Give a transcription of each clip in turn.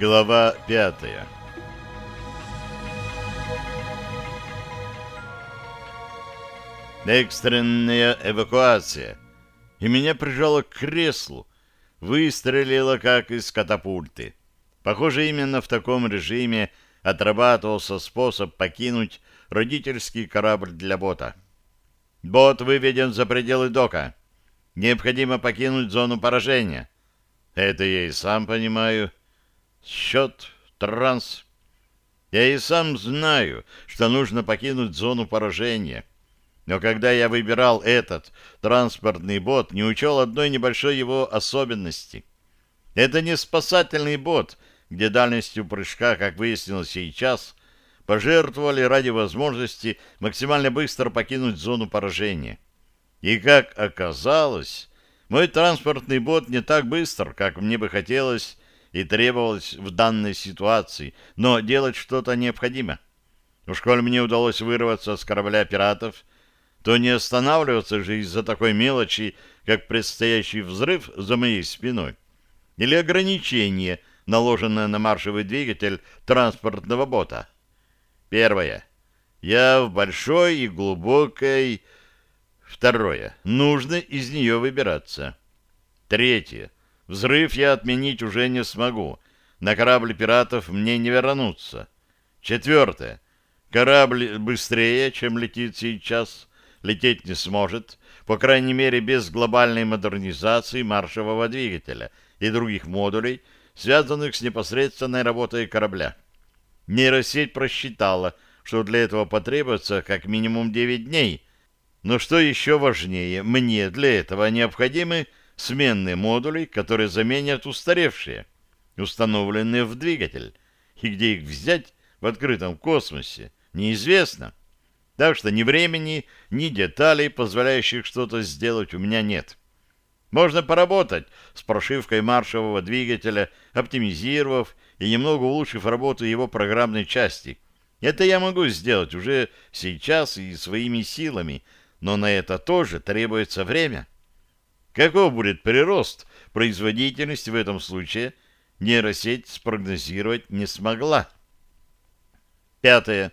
Глава пятая Экстренная эвакуация. И меня прижало к креслу. Выстрелило, как из катапульты. Похоже, именно в таком режиме отрабатывался способ покинуть родительский корабль для бота. Бот выведен за пределы дока. Необходимо покинуть зону поражения. Это я и сам понимаю. Счет, транс. Я и сам знаю, что нужно покинуть зону поражения. Но когда я выбирал этот транспортный бот, не учел одной небольшой его особенности. Это не спасательный бот, где дальностью прыжка, как выяснилось сейчас, пожертвовали ради возможности максимально быстро покинуть зону поражения. И как оказалось, мой транспортный бот не так быстр, как мне бы хотелось и требовалось в данной ситуации, но делать что-то необходимо. Уж коль мне удалось вырваться с корабля пиратов, то не останавливаться же из-за такой мелочи, как предстоящий взрыв за моей спиной, или ограничение, наложенное на маршевый двигатель транспортного бота. Первое. Я в большой и глубокой... Второе. Нужно из нее выбираться. Третье. Взрыв я отменить уже не смогу. На корабль пиратов мне не вернуться. Четвертое. Корабль быстрее, чем летит сейчас лететь не сможет, по крайней мере без глобальной модернизации маршевого двигателя и других модулей, связанных с непосредственной работой корабля. Нейросеть просчитала, что для этого потребуется как минимум 9 дней, но что еще важнее, мне для этого необходимы сменные модули, которые заменят устаревшие, установленные в двигатель, и где их взять в открытом космосе, неизвестно. Так что ни времени, ни деталей, позволяющих что-то сделать, у меня нет. Можно поработать с прошивкой маршевого двигателя, оптимизировав и немного улучшив работу его программной части. Это я могу сделать уже сейчас и своими силами, но на это тоже требуется время. Каков будет прирост производительности в этом случае, нейросеть спрогнозировать не смогла. Пятое.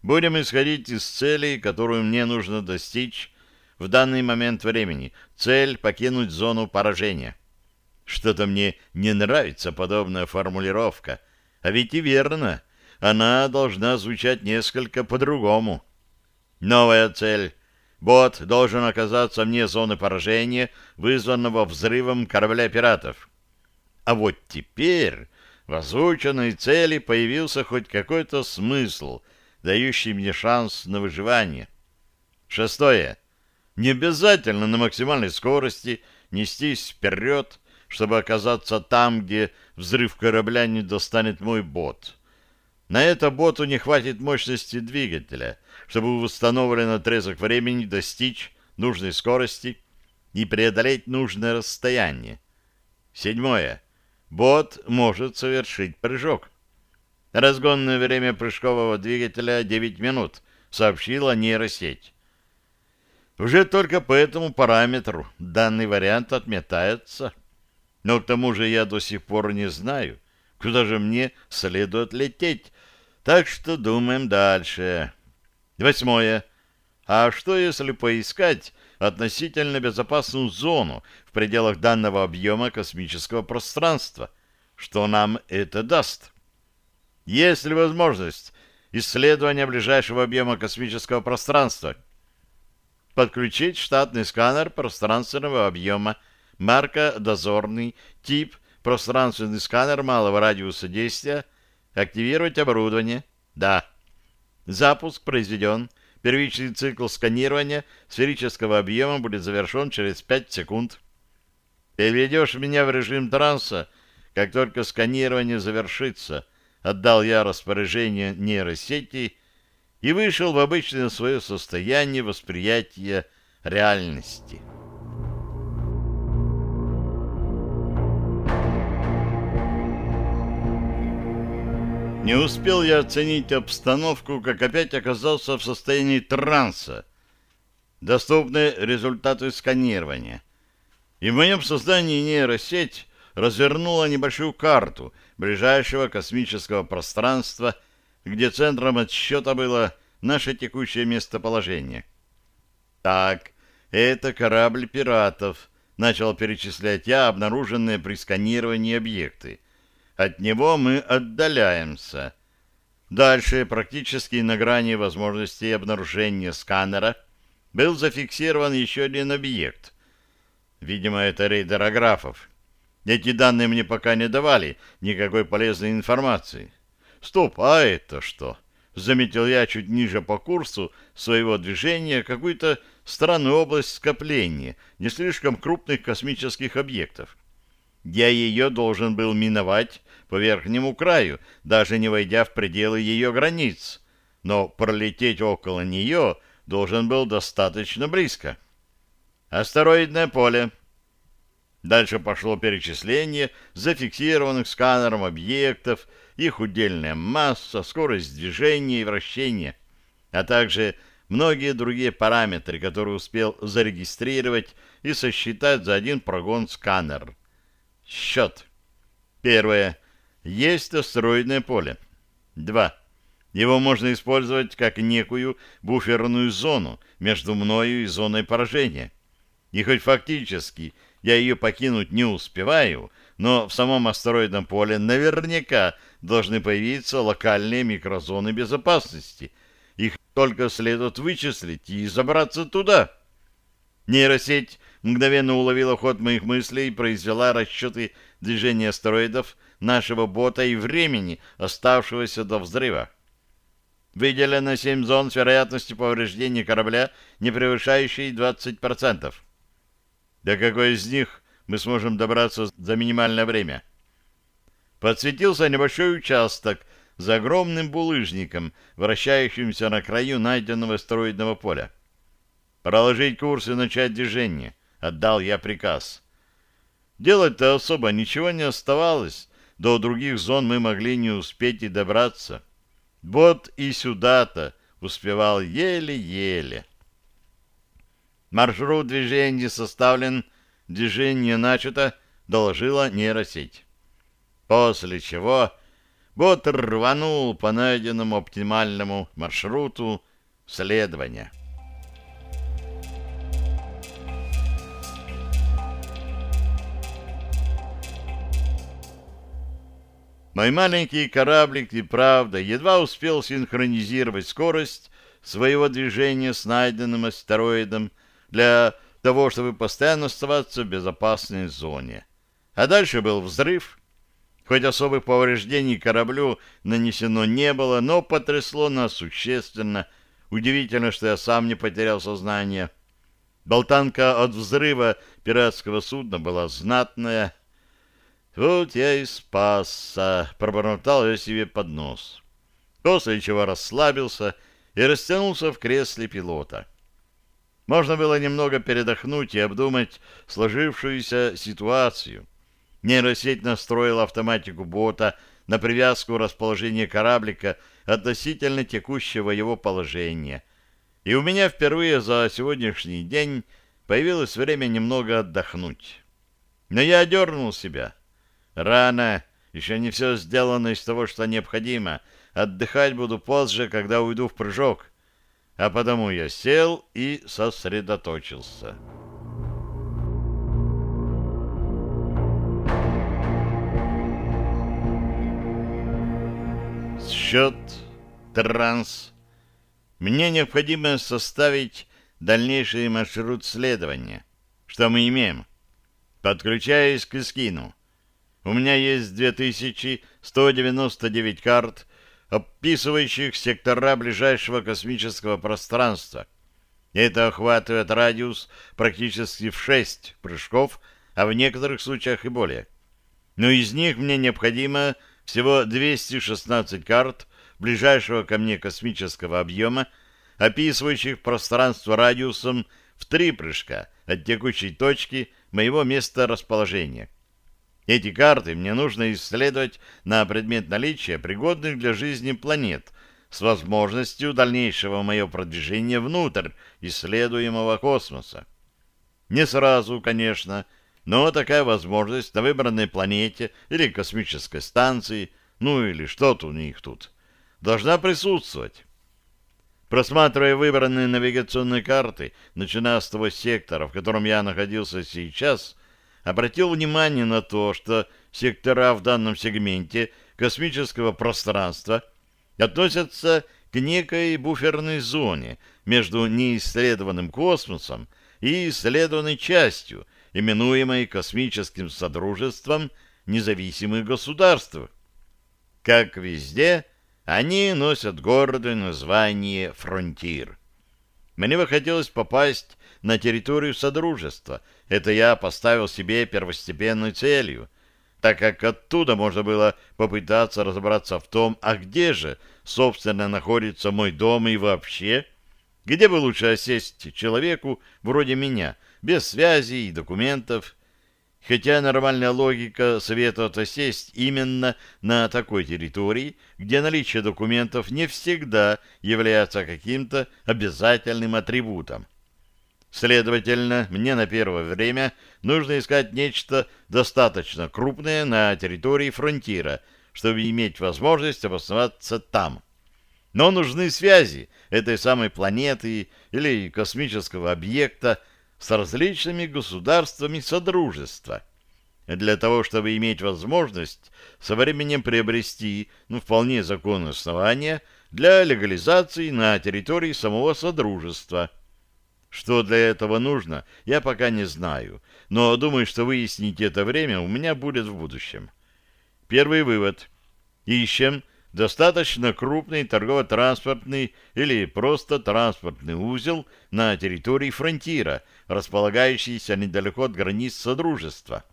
Будем исходить из цели, которую мне нужно достичь в данный момент времени. Цель — покинуть зону поражения. Что-то мне не нравится подобная формулировка. А ведь и верно, она должна звучать несколько по-другому. Новая цель. Бот должен оказаться вне зоны поражения, вызванного взрывом корабля пиратов. А вот теперь в озвученной цели появился хоть какой-то смысл — дающий мне шанс на выживание. Шестое. Не обязательно на максимальной скорости нестись вперед, чтобы оказаться там, где взрыв корабля не достанет мой бот. На это боту не хватит мощности двигателя, чтобы в установленный отрезок времени достичь нужной скорости и преодолеть нужное расстояние. Седьмое. Бот может совершить прыжок. Разгонное время прыжкового двигателя 9 минут, сообщила нейросеть. Уже только по этому параметру данный вариант отметается. Но к тому же я до сих пор не знаю, куда же мне следует лететь, так что думаем дальше. Восьмое. А что, если поискать относительно безопасную зону в пределах данного объема космического пространства? Что нам это даст? Есть ли возможность исследования ближайшего объема космического пространства? Подключить штатный сканер пространственного объема, марка «Дозорный», тип «Пространственный сканер малого радиуса действия», активировать оборудование. Да. Запуск произведен. Первичный цикл сканирования сферического объема будет завершен через 5 секунд. Переведешь меня в режим транса, как только сканирование завершится – отдал я распоряжение нейросети и вышел в обычное свое состояние восприятия реальности. Не успел я оценить обстановку, как опять оказался в состоянии транса. Доступны результаты сканирования. И в моем создании нейросеть развернула небольшую карту, ближайшего космического пространства, где центром отсчета было наше текущее местоположение. Так, это корабль пиратов, начал перечислять я обнаруженные при сканировании объекты. От него мы отдаляемся. Дальше, практически на грани возможностей обнаружения сканера, был зафиксирован еще один объект. Видимо, это рейдер Аграфов. Эти данные мне пока не давали никакой полезной информации. Стоп, а это что? Заметил я чуть ниже по курсу своего движения какую-то странную область скопления не слишком крупных космических объектов. Я ее должен был миновать по верхнему краю, даже не войдя в пределы ее границ, но пролететь около нее должен был достаточно близко. Астероидное поле. Дальше пошло перечисление зафиксированных сканером объектов, их удельная масса, скорость движения и вращения, а также многие другие параметры, которые успел зарегистрировать и сосчитать за один прогон сканер. Счет. Первое. Есть астероидное поле. Два. Его можно использовать как некую буферную зону между мною и зоной поражения. И хоть фактически я ее покинуть не успеваю, но в самом астероидном поле наверняка должны появиться локальные микрозоны безопасности. Их только следует вычислить и забраться туда. Нейросеть мгновенно уловила ход моих мыслей и произвела расчеты движения астероидов, нашего бота и времени, оставшегося до взрыва. Выделено семь зон с вероятностью повреждения корабля, не превышающей 20%. До какой из них мы сможем добраться за минимальное время? Подсветился небольшой участок за огромным булыжником, вращающимся на краю найденного астероидного поля. «Проложить курс и начать движение», — отдал я приказ. Делать-то особо ничего не оставалось, до других зон мы могли не успеть и добраться. Вот и сюда-то успевал еле-еле. Маршрут движения составлен, движение начато, доложила нейросеть. После чего бот рванул по найденному оптимальному маршруту следования. Мой маленький кораблик и правда едва успел синхронизировать скорость своего движения с найденным астероидом для того, чтобы постоянно оставаться в безопасной зоне. А дальше был взрыв. Хоть особых повреждений кораблю нанесено не было, но потрясло нас существенно. Удивительно, что я сам не потерял сознание. Болтанка от взрыва пиратского судна была знатная, вот я и спасся, пробормотал я себе под нос. После чего расслабился и растянулся в кресле пилота. Можно было немного передохнуть и обдумать сложившуюся ситуацию. Нейросеть настроила автоматику бота на привязку расположения кораблика относительно текущего его положения. И у меня впервые за сегодняшний день появилось время немного отдохнуть. Но я одернул себя. Рано, еще не все сделано из того, что необходимо. Отдыхать буду позже, когда уйду в прыжок. А потому я сел и сосредоточился. Счет, транс. Мне необходимо составить дальнейший маршрут следования. Что мы имеем? Подключаюсь к Искину. У меня есть 2199 карт, описывающих сектора ближайшего космического пространства. Это охватывает радиус практически в 6 прыжков, а в некоторых случаях и более. Но из них мне необходимо всего 216 карт ближайшего ко мне космического объема, описывающих пространство радиусом в три прыжка от текущей точки моего места расположения. Эти карты мне нужно исследовать на предмет наличия пригодных для жизни планет с возможностью дальнейшего моего продвижения внутрь исследуемого космоса. Не сразу, конечно, Но такая возможность на выбранной планете или космической станции, ну или что-то у них тут, должна присутствовать. Просматривая выбранные навигационные карты, начиная с того сектора, в котором я находился сейчас, обратил внимание на то, что сектора в данном сегменте космического пространства относятся к некой буферной зоне между неисследованным космосом и исследованной частью, именуемой космическим содружеством независимых государств. Как везде, они носят гордое название «Фронтир». Мне бы хотелось попасть на территорию Содружества. Это я поставил себе первостепенной целью, так как оттуда можно было попытаться разобраться в том, а где же, собственно, находится мой дом и вообще, где бы лучше осесть человеку вроде меня, без связи и документов, хотя нормальная логика советует осесть именно на такой территории, где наличие документов не всегда является каким-то обязательным атрибутом. Следовательно, мне на первое время нужно искать нечто достаточно крупное на территории фронтира, чтобы иметь возможность обосноваться там. Но нужны связи этой самой планеты или космического объекта с различными государствами Содружества. Для того, чтобы иметь возможность со временем приобрести ну, вполне законные основания для легализации на территории самого Содружества – что для этого нужно, я пока не знаю, но думаю, что выяснить это время у меня будет в будущем. Первый вывод. Ищем достаточно крупный торгово-транспортный или просто транспортный узел на территории фронтира, располагающийся недалеко от границ Содружества.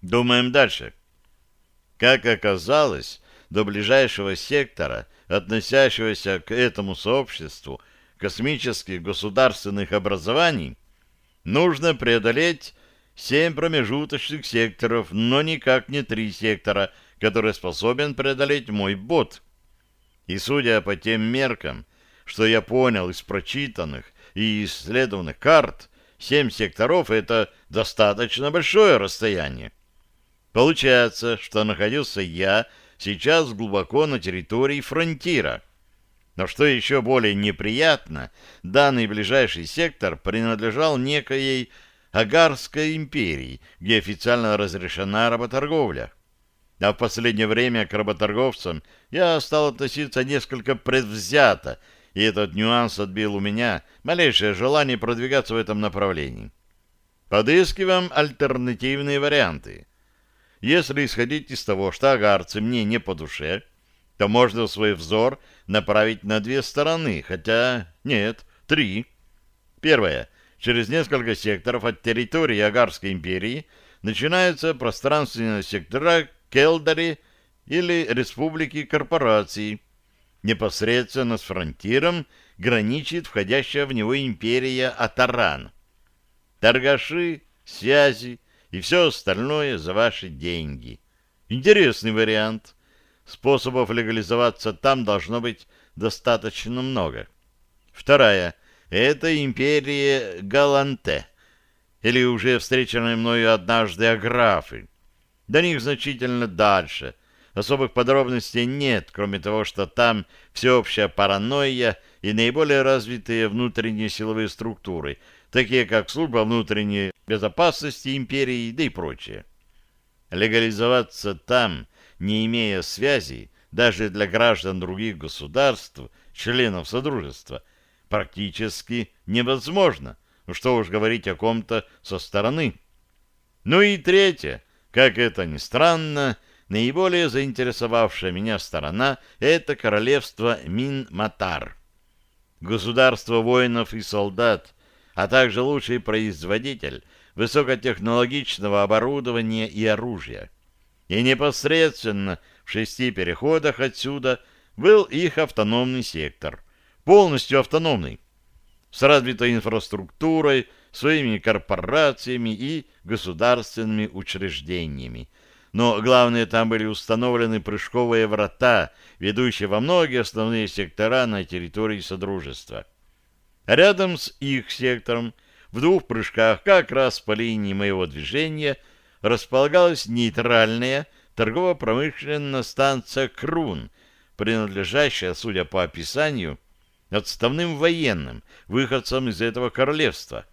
Думаем дальше. Как оказалось, до ближайшего сектора, относящегося к этому сообществу, космических государственных образований нужно преодолеть семь промежуточных секторов, но никак не три сектора, которые способен преодолеть мой бот. И судя по тем меркам, что я понял из прочитанных и исследованных карт, семь секторов — это достаточно большое расстояние. Получается, что находился я сейчас глубоко на территории фронтира — но что еще более неприятно, данный ближайший сектор принадлежал некоей Агарской империи, где официально разрешена работорговля. А в последнее время к работорговцам я стал относиться несколько предвзято, и этот нюанс отбил у меня малейшее желание продвигаться в этом направлении. Подыскиваем альтернативные варианты. Если исходить из того, что агарцы мне не по душе, то можно свой взор направить на две стороны, хотя нет, три. Первое. Через несколько секторов от территории Агарской империи начинаются пространственные сектора Келдари или Республики Корпораций. Непосредственно с фронтиром граничит входящая в него империя Атаран. Торгаши, связи и все остальное за ваши деньги. Интересный вариант. Способов легализоваться там должно быть достаточно много. Вторая — это империя Галанте, или уже встреченные мною однажды аграфы. До них значительно дальше. Особых подробностей нет, кроме того, что там всеобщая паранойя и наиболее развитые внутренние силовые структуры, такие как служба внутренней безопасности империи, да и прочее. Легализоваться там — не имея связей даже для граждан других государств, членов Содружества, практически невозможно. Ну что уж говорить о ком-то со стороны. Ну и третье, как это ни странно, наиболее заинтересовавшая меня сторона — это королевство Мин-Матар. Государство воинов и солдат, а также лучший производитель высокотехнологичного оборудования и оружия и непосредственно в шести переходах отсюда был их автономный сектор, полностью автономный, с развитой инфраструктурой, своими корпорациями и государственными учреждениями. Но главное, там были установлены прыжковые врата, ведущие во многие основные сектора на территории Содружества. Рядом с их сектором в двух прыжках как раз по линии моего движения располагалась нейтральная торгово-промышленная станция «Крун», принадлежащая, судя по описанию, отставным военным, выходцам из этого королевства.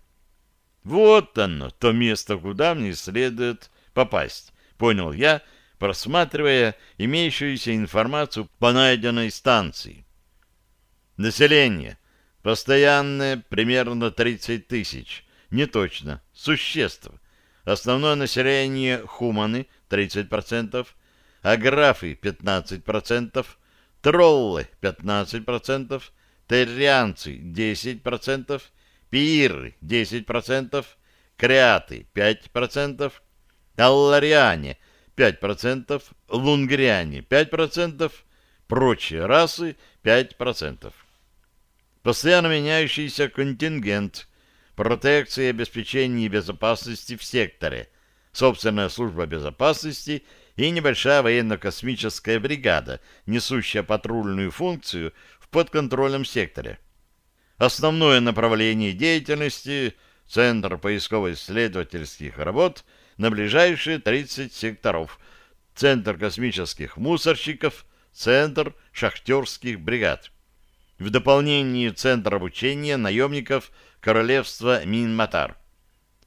Вот оно, то место, куда мне следует попасть, понял я, просматривая имеющуюся информацию по найденной станции. Население. Постоянное примерно 30 тысяч. Не точно. Существ. Основное население хуманы 30%, аграфы 15%, троллы 15%, террианцы 10%, пиры 10%, креаты 5%, аллариане 5%, лунгриане 5%, прочие расы 5%. Постоянно меняющийся контингент, протекция и обеспечение безопасности в секторе, собственная служба безопасности и небольшая военно-космическая бригада, несущая патрульную функцию в подконтрольном секторе. Основное направление деятельности – Центр поисково-исследовательских работ на ближайшие 30 секторов, Центр космических мусорщиков, Центр шахтерских бригад. В дополнение Центр обучения наемников Королевства Минматар.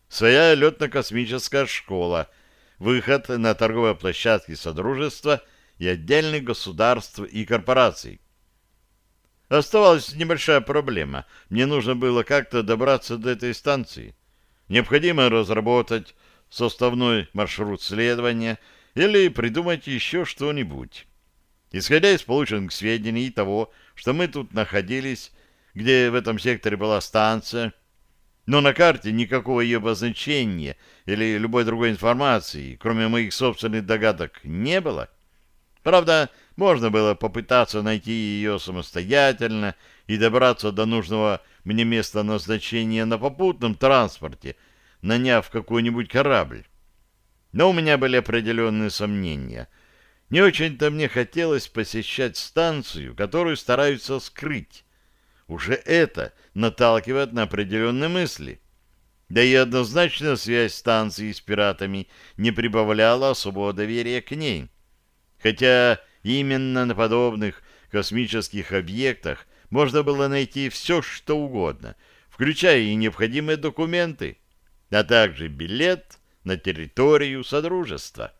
Своя летно-космическая школа, выход на торговые площадки Содружества и отдельных государств и корпораций. Оставалась небольшая проблема. Мне нужно было как-то добраться до этой станции. Необходимо разработать составной маршрут следования или придумать еще что-нибудь. Исходя из полученных сведений и того, что мы тут находились, где в этом секторе была станция, но на карте никакого ее обозначения или любой другой информации, кроме моих собственных догадок, не было. Правда, можно было попытаться найти ее самостоятельно и добраться до нужного мне места назначения на попутном транспорте, наняв какой-нибудь корабль. Но у меня были определенные сомнения. Не очень-то мне хотелось посещать станцию, которую стараются скрыть. Уже это наталкивает на определенные мысли. Да и однозначно связь станции с пиратами не прибавляла особого доверия к ней. Хотя именно на подобных космических объектах можно было найти все, что угодно, включая и необходимые документы, а также билет на территорию Содружества.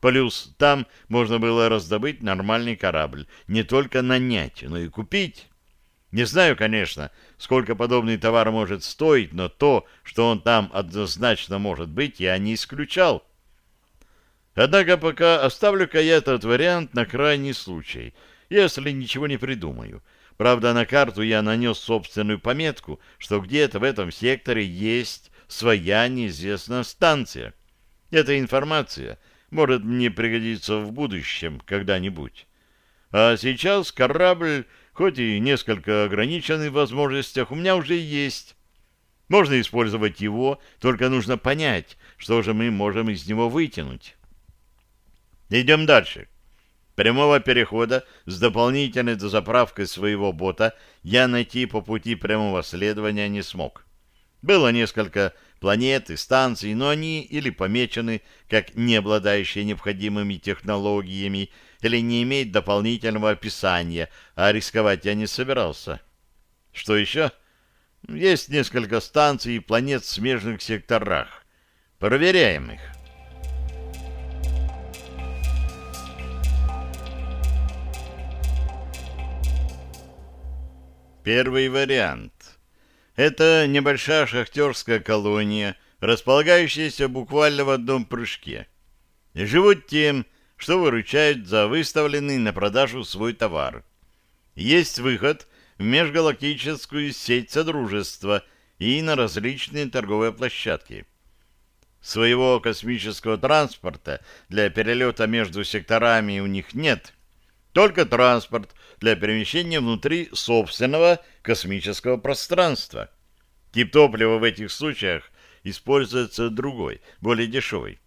Плюс там можно было раздобыть нормальный корабль, не только нанять, но и купить. Не знаю, конечно, сколько подобный товар может стоить, но то, что он там однозначно может быть, я не исключал. Однако пока оставлю-ка я этот вариант на крайний случай, если ничего не придумаю. Правда, на карту я нанес собственную пометку, что где-то в этом секторе есть своя неизвестная станция. Эта информация может мне пригодиться в будущем когда-нибудь. А сейчас корабль, хоть и несколько ограниченный в возможностях, у меня уже есть. Можно использовать его, только нужно понять, что же мы можем из него вытянуть. Идем дальше. Прямого перехода с дополнительной дозаправкой своего бота я найти по пути прямого следования не смог. Было несколько планет и станций, но они или помечены как не обладающие необходимыми технологиями, или не имеют дополнительного описания, а рисковать я не собирался. Что еще? Есть несколько станций и планет в смежных секторах. Проверяем их. Первый вариант. Это небольшая шахтерская колония, располагающаяся буквально в одном прыжке. Живут тем, что выручают за выставленный на продажу свой товар. Есть выход в межгалактическую сеть Содружества и на различные торговые площадки. Своего космического транспорта для перелета между секторами у них нет, только транспорт для перемещения внутри собственного космического пространства. Тип топлива в этих случаях используется другой, более дешевый.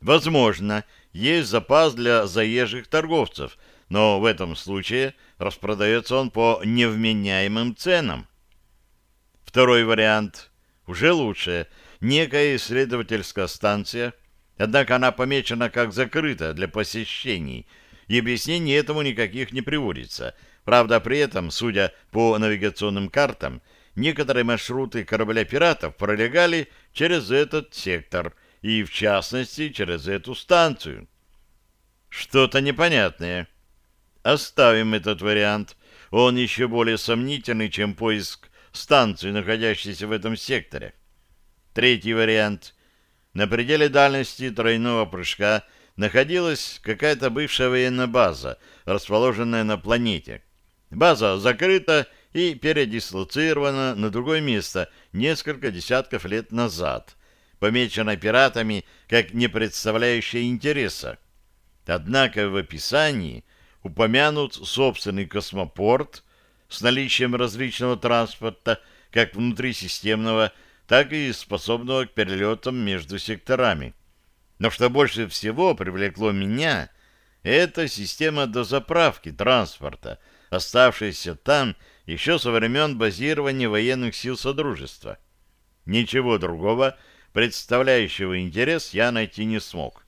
Возможно, есть запас для заезжих торговцев, но в этом случае распродается он по невменяемым ценам. Второй вариант. Уже лучше. Некая исследовательская станция, однако она помечена как закрыта для посещений, и объяснений этому никаких не приводится. Правда, при этом, судя по навигационным картам, некоторые маршруты корабля пиратов пролегали через этот сектор, и в частности через эту станцию. Что-то непонятное. Оставим этот вариант. Он еще более сомнительный, чем поиск станции, находящейся в этом секторе. Третий вариант. На пределе дальности тройного прыжка находилась какая-то бывшая военная база, расположенная на планете. База закрыта и передислоцирована на другое место несколько десятков лет назад, помечена пиратами как не представляющая интереса. Однако в описании упомянут собственный космопорт с наличием различного транспорта, как внутрисистемного, так и способного к перелетам между секторами. Но что больше всего привлекло меня, это система дозаправки транспорта, оставшаяся там еще со времен базирования военных сил Содружества. Ничего другого, представляющего интерес, я найти не смог.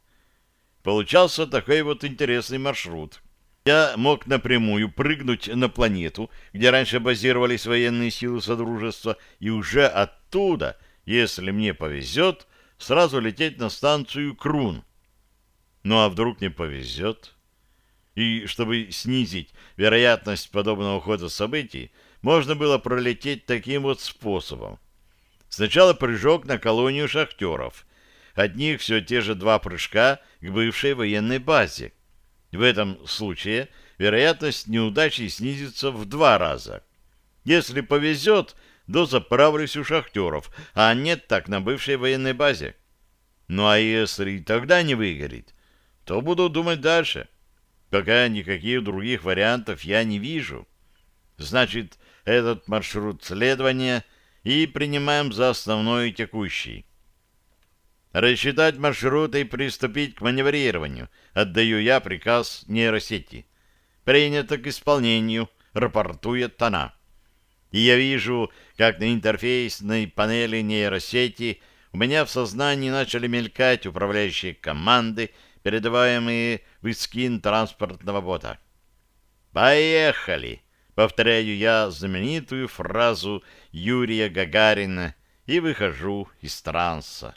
Получался такой вот интересный маршрут. Я мог напрямую прыгнуть на планету, где раньше базировались военные силы Содружества, и уже оттуда, если мне повезет, сразу лететь на станцию Крун. Ну а вдруг не повезет? И чтобы снизить вероятность подобного хода событий, можно было пролететь таким вот способом. Сначала прыжок на колонию шахтеров. От них все те же два прыжка к бывшей военной базе. В этом случае вероятность неудачи снизится в два раза. Если повезет, дозаправлюсь у шахтеров, а нет так на бывшей военной базе. Ну а если и тогда не выгорит, то буду думать дальше. Пока никаких других вариантов я не вижу. Значит, этот маршрут следования и принимаем за основной текущий. Рассчитать маршруты и приступить к маневрированию. Отдаю я приказ нейросети. Принято к исполнению, рапортует она. И я вижу, как на интерфейсной панели нейросети у меня в сознании начали мелькать управляющие команды, передаваемые в искин транспортного бота. «Поехали!» — повторяю я знаменитую фразу Юрия Гагарина и выхожу из транса.